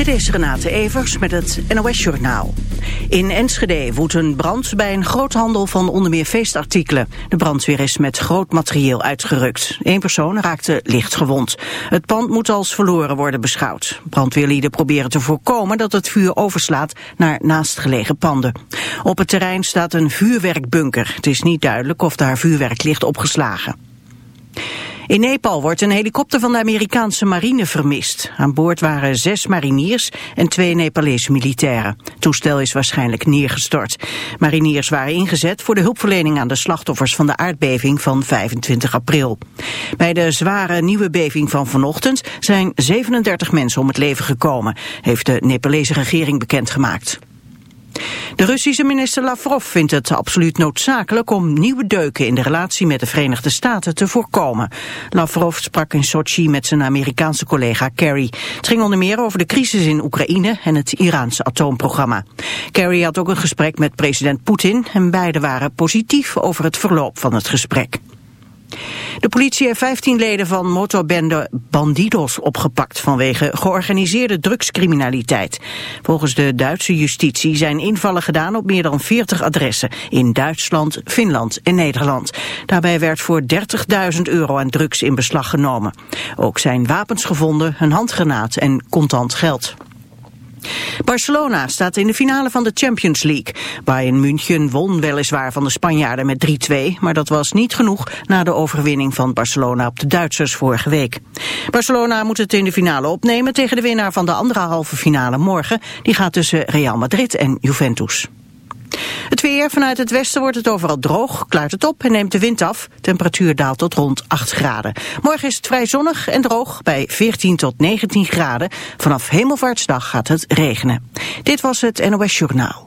Dit is Renate Evers met het NOS Journaal. In Enschede woedt een brand bij een groothandel van onder meer feestartikelen. De brandweer is met groot materieel uitgerukt. Eén persoon raakte licht gewond. Het pand moet als verloren worden beschouwd. Brandweerlieden proberen te voorkomen dat het vuur overslaat naar naastgelegen panden. Op het terrein staat een vuurwerkbunker. Het is niet duidelijk of daar vuurwerk ligt opgeslagen. In Nepal wordt een helikopter van de Amerikaanse marine vermist. Aan boord waren zes mariniers en twee Nepalese militairen. Het toestel is waarschijnlijk neergestort. Mariniers waren ingezet voor de hulpverlening aan de slachtoffers van de aardbeving van 25 april. Bij de zware nieuwe beving van vanochtend zijn 37 mensen om het leven gekomen, heeft de Nepalese regering bekendgemaakt. De Russische minister Lavrov vindt het absoluut noodzakelijk om nieuwe deuken in de relatie met de Verenigde Staten te voorkomen. Lavrov sprak in Sochi met zijn Amerikaanse collega Kerry. Het ging onder meer over de crisis in Oekraïne en het Iraanse atoomprogramma. Kerry had ook een gesprek met president Poetin en beiden waren positief over het verloop van het gesprek. De politie heeft 15 leden van motorbende Bandidos opgepakt vanwege georganiseerde drugscriminaliteit. Volgens de Duitse justitie zijn invallen gedaan op meer dan 40 adressen in Duitsland, Finland en Nederland. Daarbij werd voor 30.000 euro aan drugs in beslag genomen. Ook zijn wapens gevonden, een handgranaat en contant geld. Barcelona staat in de finale van de Champions League. Bayern München won weliswaar van de Spanjaarden met 3-2, maar dat was niet genoeg na de overwinning van Barcelona op de Duitsers vorige week. Barcelona moet het in de finale opnemen tegen de winnaar van de andere halve finale morgen. Die gaat tussen Real Madrid en Juventus. Het weer, vanuit het westen wordt het overal droog, klaart het op en neemt de wind af. Temperatuur daalt tot rond 8 graden. Morgen is het vrij zonnig en droog bij 14 tot 19 graden. Vanaf Hemelvaartsdag gaat het regenen. Dit was het NOS Journaal.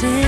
sin.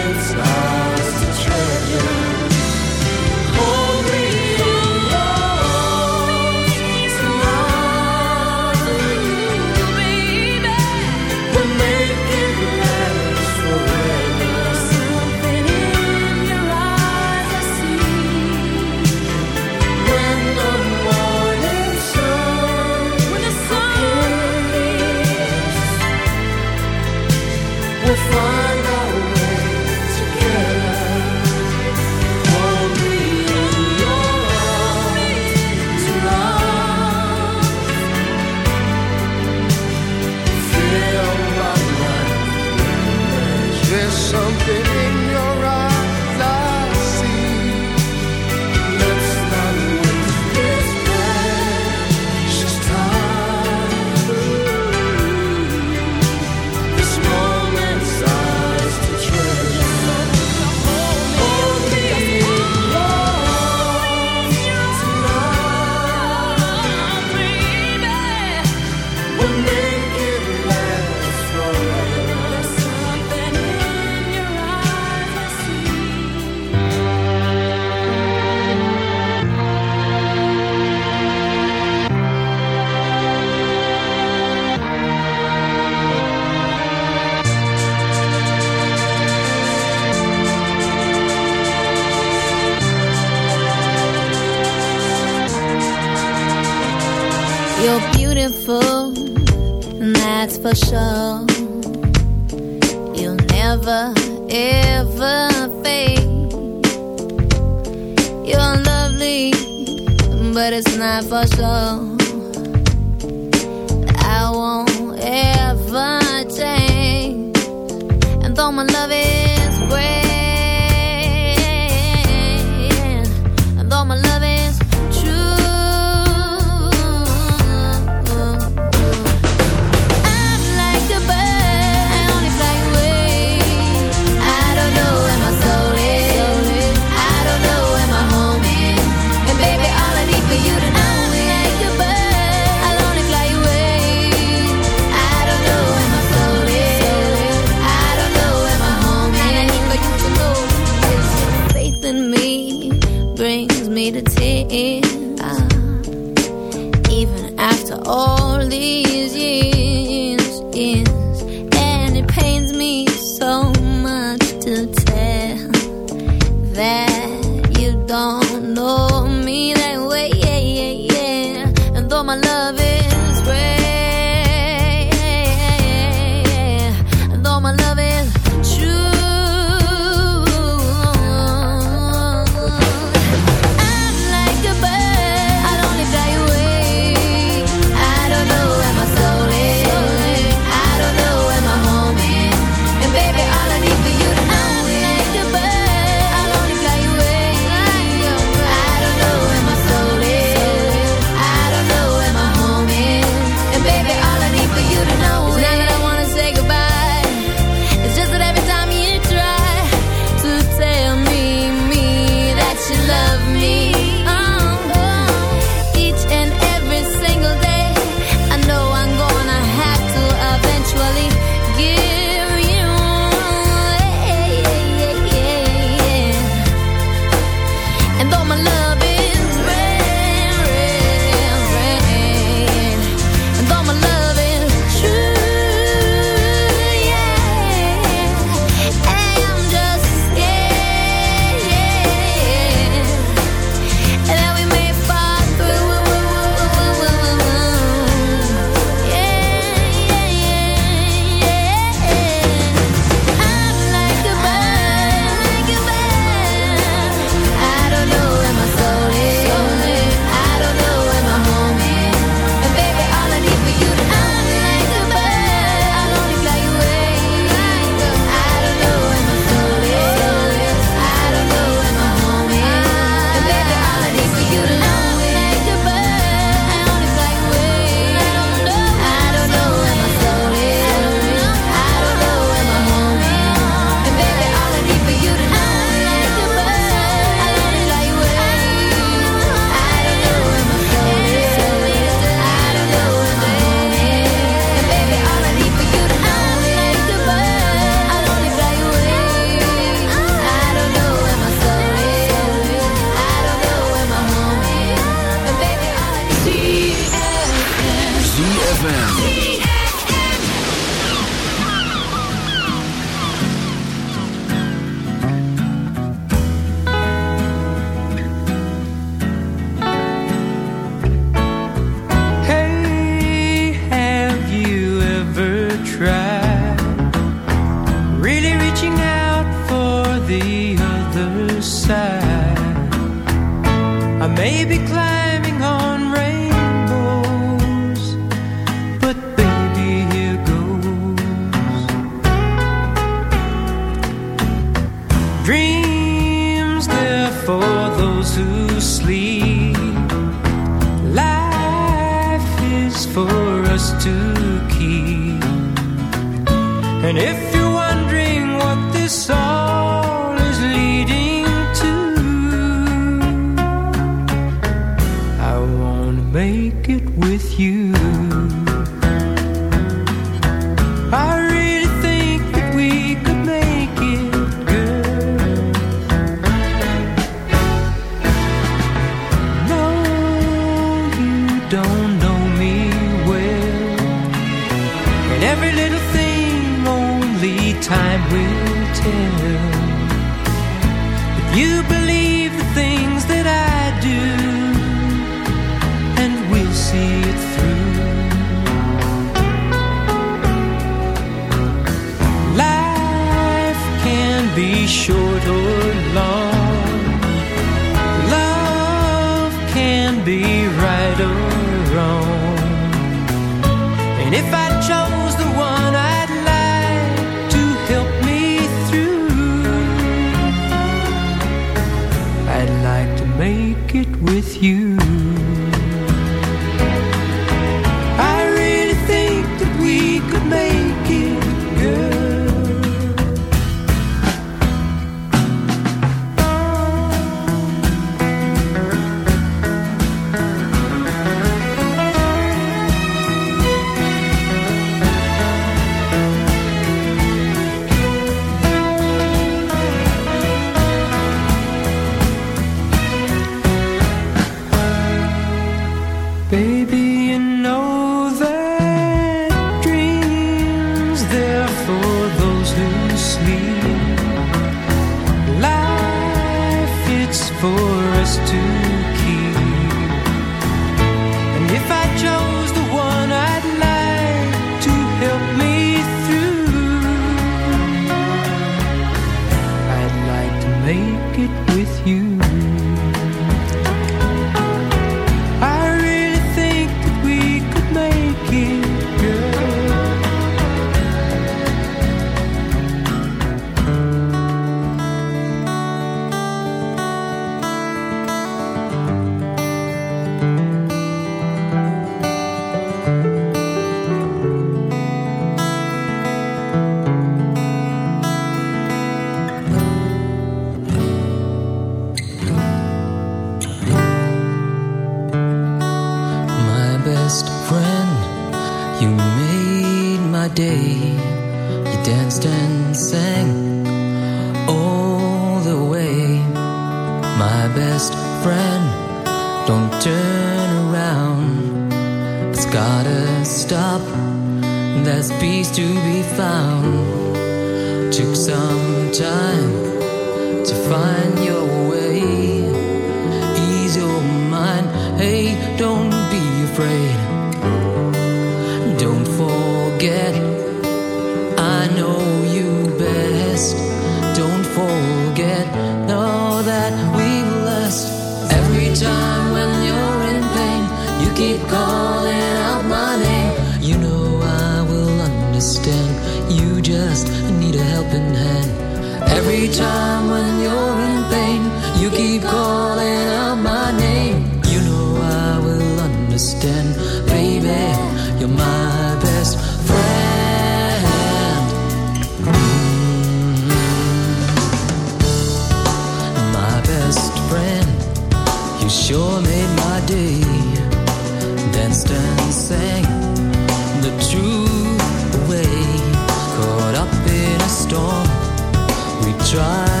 try.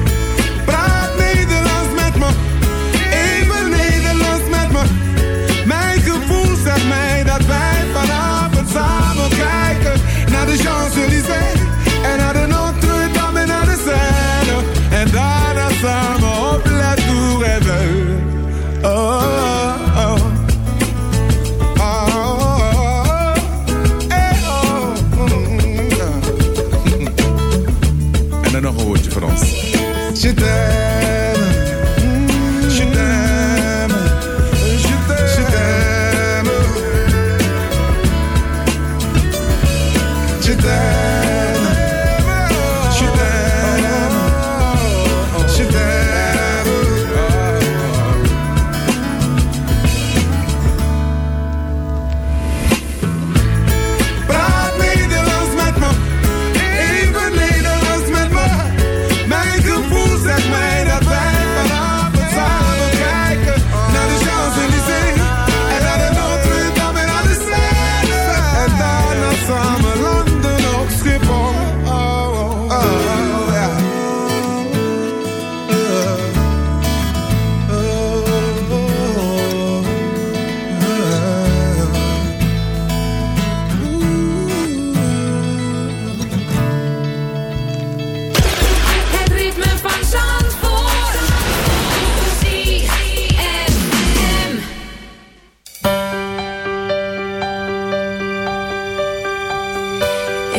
zitten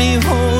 me home.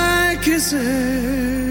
herkese.